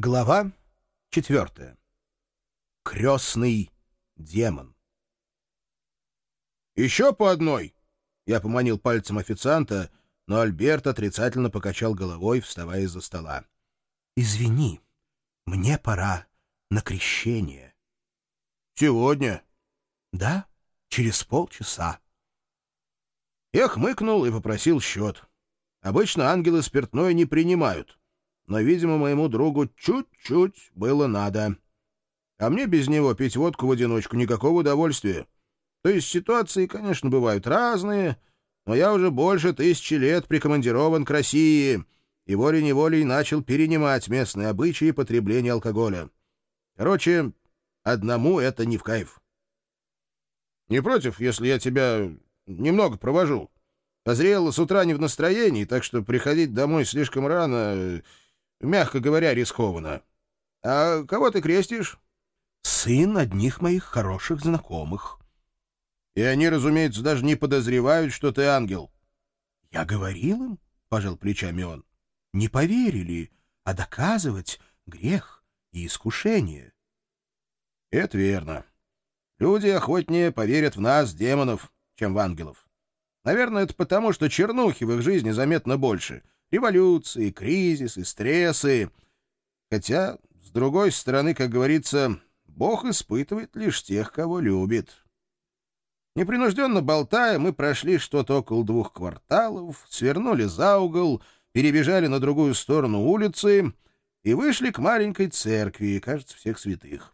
Глава четвертая. Крестный демон. «Еще по одной!» Я поманил пальцем официанта, но Альберт отрицательно покачал головой, вставая из-за стола. «Извини, мне пора на крещение». «Сегодня?» «Да, через полчаса». Я хмыкнул и попросил счет. Обычно ангелы спиртное не принимают но, видимо, моему другу чуть-чуть было надо. А мне без него пить водку в одиночку никакого удовольствия. То есть ситуации, конечно, бывают разные, но я уже больше тысячи лет прикомандирован к России и волей-неволей начал перенимать местные обычаи потребления алкоголя. Короче, одному это не в кайф. Не против, если я тебя немного провожу? Позрел с утра не в настроении, так что приходить домой слишком рано Мягко говоря, рискованно. А кого ты крестишь? Сын одних моих хороших знакомых. И они, разумеется, даже не подозревают, что ты ангел. Я говорил им, — пожал плечами он. Не поверили, а доказывать — грех и искушение. Это верно. Люди охотнее поверят в нас, демонов, чем в ангелов. Наверное, это потому, что чернухи в их жизни заметно больше — революции, кризисы, стрессы. Хотя, с другой стороны, как говорится, Бог испытывает лишь тех, кого любит. Непринужденно болтая, мы прошли что-то около двух кварталов, свернули за угол, перебежали на другую сторону улицы и вышли к маленькой церкви, кажется, всех святых.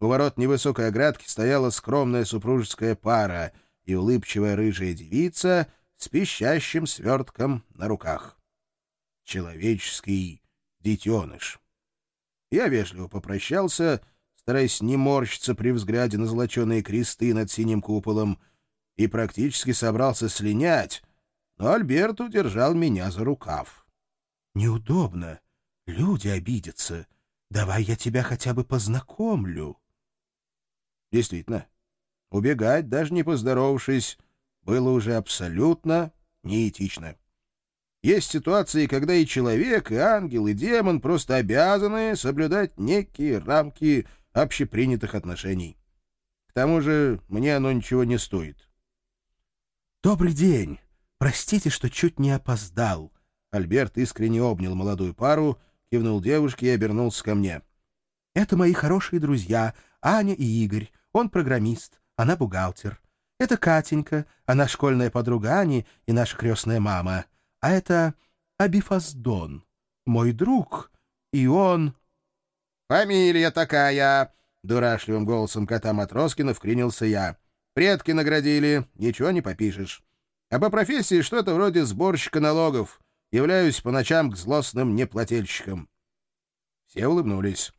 У ворот невысокой оградки стояла скромная супружеская пара и улыбчивая рыжая девица с пищащим свертком на руках человеческий детеныш. Я вежливо попрощался, стараясь не морщиться при взгляде на золоченые кресты над синим куполом, и практически собрался слинять, но Альберт удержал меня за рукав. — Неудобно. Люди обидятся. Давай я тебя хотя бы познакомлю. Действительно, убегать, даже не поздоровавшись, было уже абсолютно неэтично. Есть ситуации, когда и человек, и ангел, и демон просто обязаны соблюдать некие рамки общепринятых отношений. К тому же мне оно ничего не стоит. «Добрый день! Простите, что чуть не опоздал!» Альберт искренне обнял молодую пару, кивнул девушке и обернулся ко мне. «Это мои хорошие друзья, Аня и Игорь. Он программист, она бухгалтер. Это Катенька, она школьная подруга Ани и наша крестная мама а это Абифаздон, мой друг, и он...» «Фамилия такая!» — дурашливым голосом кота Матроскина вклинился я. «Предки наградили, ничего не попишешь. А по профессии что-то вроде сборщика налогов. Являюсь по ночам к злостным неплательщикам». Все улыбнулись.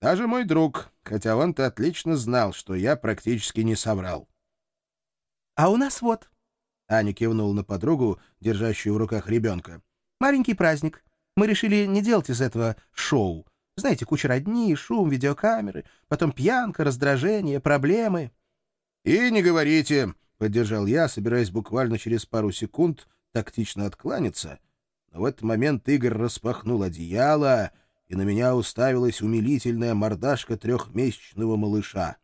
Даже мой друг, хотя он-то отлично знал, что я практически не соврал. «А у нас вот Аня кивнула на подругу, держащую в руках ребенка. «Маленький праздник. Мы решили не делать из этого шоу. Знаете, куча родни, шум, видеокамеры, потом пьянка, раздражение, проблемы». «И не говорите», — поддержал я, собираясь буквально через пару секунд тактично откланяться. Но в этот момент Игорь распахнул одеяло, и на меня уставилась умилительная мордашка трехмесячного малыша.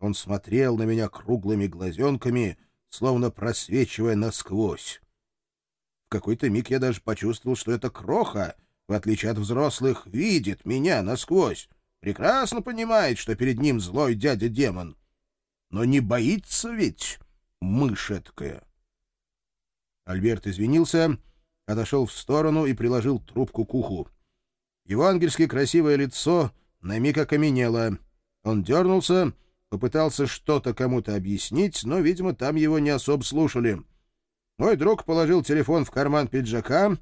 Он смотрел на меня круглыми глазенками — словно просвечивая насквозь. В какой-то миг я даже почувствовал, что эта кроха, в отличие от взрослых, видит меня насквозь, прекрасно понимает, что перед ним злой дядя-демон. Но не боится ведь мышь. Альберт извинился, отошел в сторону и приложил трубку к уху. Его ангельски красивое лицо на миг окаменело. Он дернулся Попытался что-то кому-то объяснить, но, видимо, там его не особо слушали. Мой друг положил телефон в карман пиджака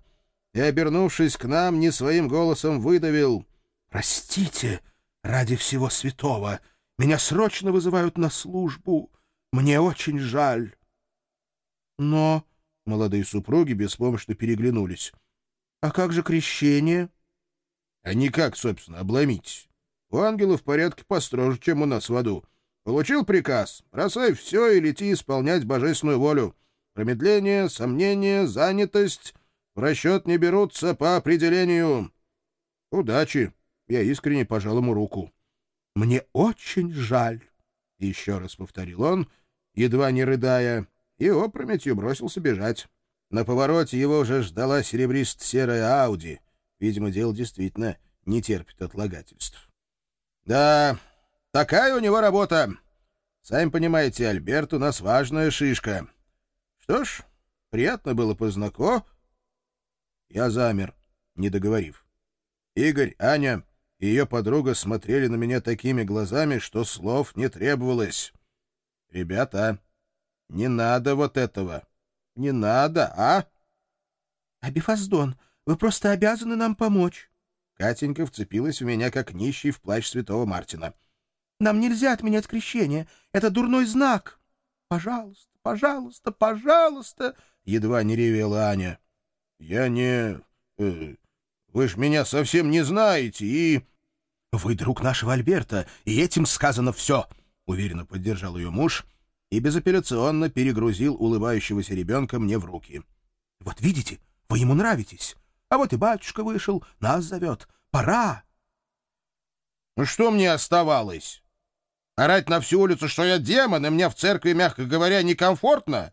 и, обернувшись к нам, не своим голосом выдавил. «Простите, ради всего святого, меня срочно вызывают на службу. Мне очень жаль». Но молодые супруги беспомощно переглянулись. «А как же крещение?» «А никак, собственно, обломитесь. У ангелов порядке построже, чем у нас в аду». Получил приказ, бросай все и лети исполнять божественную волю. Промедление, сомнение, занятость в расчет не берутся по определению. Удачи, Я искренне пожал ему руку. «Мне очень жаль», — еще раз повторил он, едва не рыдая, и опрометью бросился бежать. На повороте его уже ждала серебрист-серая Ауди. Видимо, дело действительно не терпит отлагательств. «Да, такая у него работа. Сами понимаете, Альберт у нас важная шишка. Что ж, приятно было познако...» Я замер, не договорив. Игорь, Аня и ее подруга смотрели на меня такими глазами, что слов не требовалось. «Ребята, не надо вот этого. Не надо, а?» «Абифаздон, вы просто обязаны нам помочь». Катенька вцепилась в меня, как нищий в плащ святого Мартина. «Нам нельзя отменять крещение. Это дурной знак. Пожалуйста, пожалуйста, пожалуйста!» Едва не ревела Аня. «Я не... Э, вы ж меня совсем не знаете и...» «Вы друг нашего Альберта, и этим сказано все!» — уверенно поддержал ее муж и безапелляционно перегрузил улыбающегося ребенка мне в руки. «Вот видите, вы ему нравитесь. А вот и батюшка вышел, нас зовет. Пора!» «Ну что мне оставалось? Орать на всю улицу, что я демон, и мне в церкви, мягко говоря, некомфортно?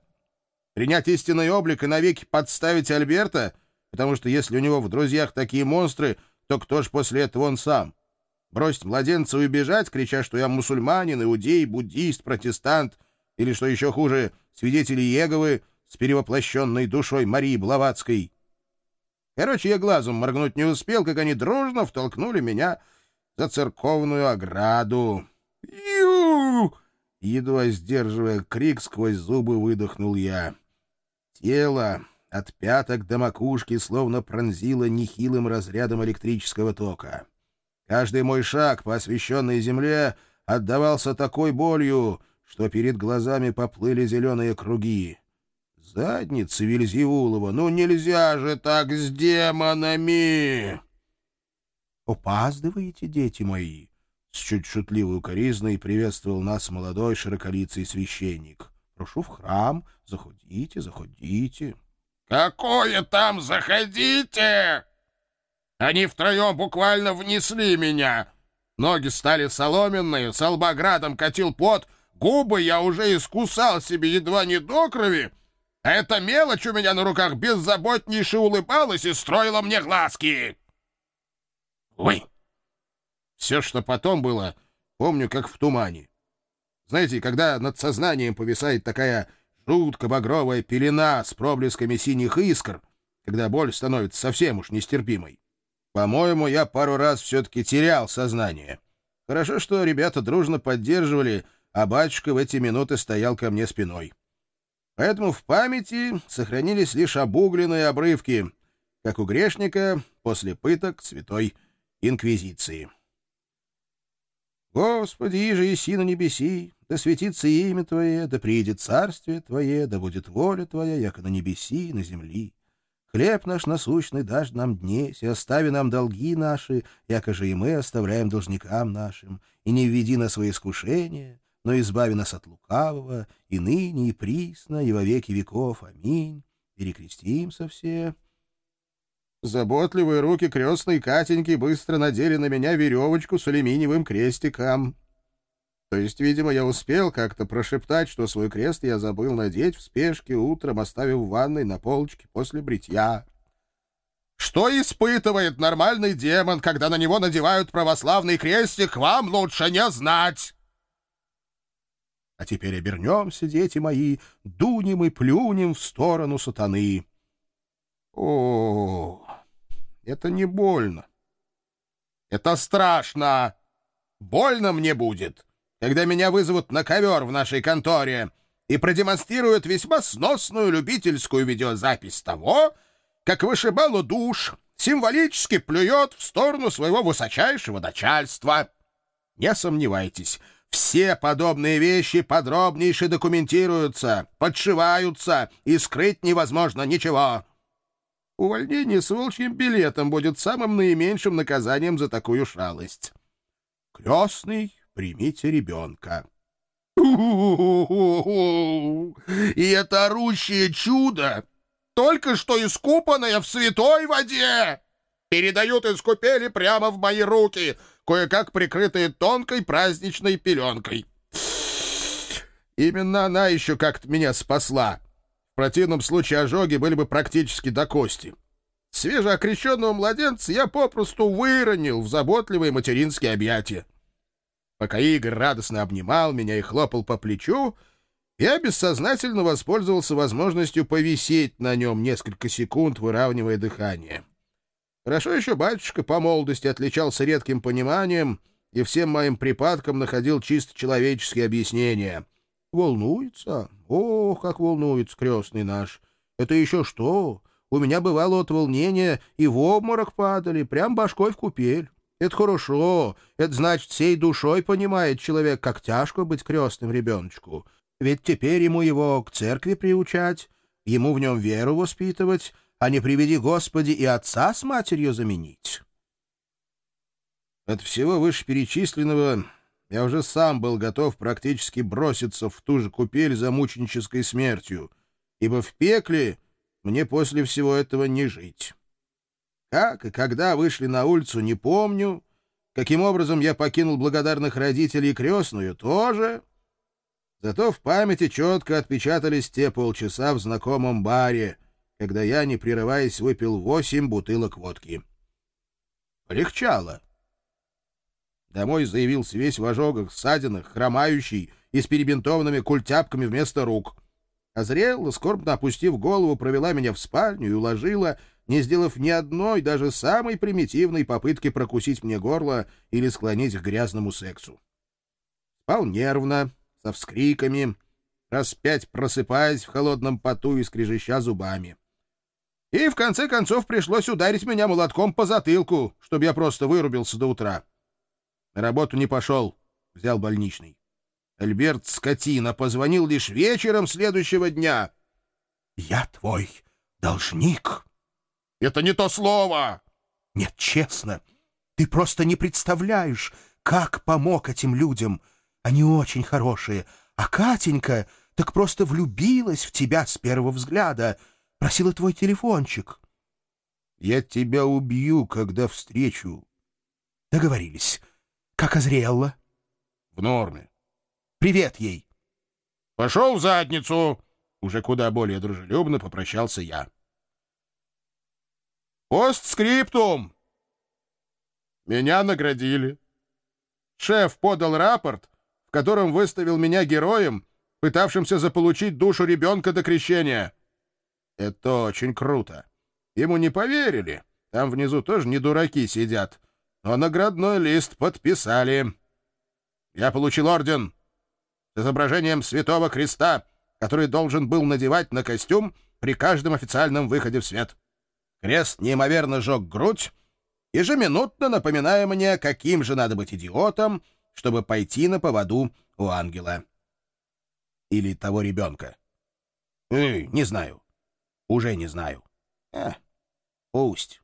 Принять истинный облик и навеки подставить Альберта — потому что если у него в друзьях такие монстры, то кто ж после этого он сам? Бросить младенца и убежать, крича, что я мусульманин, иудей, буддист, протестант, или, что еще хуже, свидетели Еговы с перевоплощенной душой Марии Блаватской. Короче, я глазом моргнуть не успел, как они дружно втолкнули меня за церковную ограду. «Ю!» Едва сдерживая крик, сквозь зубы выдохнул я. Тело от пяток до макушки словно пронзило нехилым разрядом электрического тока. Каждый мой шаг по освещенной земле отдавался такой болью, что перед глазами поплыли зеленые круги. Задница Вильзиулова, ну нельзя же так с демонами! «Опаздываете, дети мои?» С чуть шутливой укоризной приветствовал нас молодой широколицый священник. «Прошу в храм, заходите, заходите». «Какое там заходите?» Они втроем буквально внесли меня. Ноги стали соломенные, с албоградом катил пот, губы я уже искусал себе едва не до крови, а эта мелочь у меня на руках беззаботнейше улыбалась и строила мне глазки. Ой! Все, что потом было, помню, как в тумане. Знаете, когда над сознанием повисает такая жутко багровая пелена с проблесками синих искр, когда боль становится совсем уж нестерпимой. По-моему, я пару раз все-таки терял сознание. Хорошо, что ребята дружно поддерживали, а батюшка в эти минуты стоял ко мне спиной. Поэтому в памяти сохранились лишь обугленные обрывки, как у грешника после пыток святой инквизиции. «Господи, иже и на небеси, да светится имя Твое, да приедет царствие Твое, да будет воля Твоя, яко на небеси и на земли. Хлеб наш насущный дашь нам днесь, и остави нам долги наши, яко же и мы оставляем должникам нашим, и не введи на свои искушения, но избави нас от лукавого, и ныне, и присно, и во веки веков. Аминь. Перекрестимся все. Заботливые руки крестной Катеньки быстро надели на меня веревочку с алюминиевым крестиком. То есть, видимо, я успел как-то прошептать, что свой крест я забыл надеть в спешке утром, оставив в ванной на полочке после бритья. Что испытывает нормальный демон, когда на него надевают православный крестик, вам лучше не знать. А теперь обернемся, дети мои, дунем и плюнем в сторону сатаны. О, это не больно. Это страшно. Больно мне будет когда меня вызовут на ковер в нашей конторе и продемонстрируют весьма сносную любительскую видеозапись того, как вышибало душ символически плюет в сторону своего высочайшего начальства. Не сомневайтесь, все подобные вещи подробнейше документируются, подшиваются, и скрыть невозможно ничего. Увольнение с волчьим билетом будет самым наименьшим наказанием за такую шалость. Крестный примите ребенка. И это орущее чудо, только что искупанное в святой воде, передают из прямо в мои руки, кое-как прикрытые тонкой праздничной пеленкой. Именно она еще как-то меня спасла. В противном случае ожоги были бы практически до кости. Свежеокрещенного младенца я попросту выронил в заботливые материнские объятия. Пока Игорь радостно обнимал меня и хлопал по плечу, я бессознательно воспользовался возможностью повисеть на нем несколько секунд, выравнивая дыхание. Хорошо еще батюшка по молодости отличался редким пониманием и всем моим припадкам находил чисто человеческие объяснения. Волнуется? О, как волнуется крестный наш! Это еще что? У меня бывало от волнения и в обморок падали, прям башкой в купель. Это хорошо. Это значит, всей душой понимает человек, как тяжко быть крестным ребеночку. Ведь теперь ему его к церкви приучать, ему в нем веру воспитывать, а не приведи Господи и отца с матерью заменить. От всего вышеперечисленного я уже сам был готов практически броситься в ту же купель за мученической смертью, ибо в пекле мне после всего этого не жить. Как и когда вышли на улицу, не помню. Каким образом я покинул благодарных родителей и крестную, тоже. Зато в памяти четко отпечатались те полчаса в знакомом баре, когда я, не прерываясь, выпил восемь бутылок водки. Легчало. Домой заявился весь в ожогах, ссадинах, хромающий и с перебинтованными культяпками вместо рук. Озрела, скорбно опустив голову, провела меня в спальню и уложила, не сделав ни одной, даже самой примитивной попытки прокусить мне горло или склонить к грязному сексу. Спал нервно, со вскриками, раз пять просыпаясь в холодном поту и скрежеща зубами. И в конце концов пришлось ударить меня молотком по затылку, чтобы я просто вырубился до утра. На работу не пошел, взял больничный. Альберт Скотина позвонил лишь вечером следующего дня. — Я твой должник. — Это не то слово! — Нет, честно. Ты просто не представляешь, как помог этим людям. Они очень хорошие. А Катенька так просто влюбилась в тебя с первого взгляда. Просила твой телефончик. — Я тебя убью, когда встречу. — Договорились. Как Азриэлла? — В норме. — Привет ей. — Пошел в задницу! — уже куда более дружелюбно попрощался я. Постскриптум. Меня наградили. Шеф подал рапорт, в котором выставил меня героем, пытавшимся заполучить душу ребенка до крещения. Это очень круто. Ему не поверили. Там внизу тоже не дураки сидят. Но наградной лист подписали. Я получил орден с изображением Святого Креста, который должен был надевать на костюм при каждом официальном выходе в свет. Крест неимоверно жег грудь, ежеминутно напоминая мне, каким же надо быть идиотом, чтобы пойти на поводу у ангела. Или того ребенка. Э, не знаю. Уже не знаю. Э, пусть.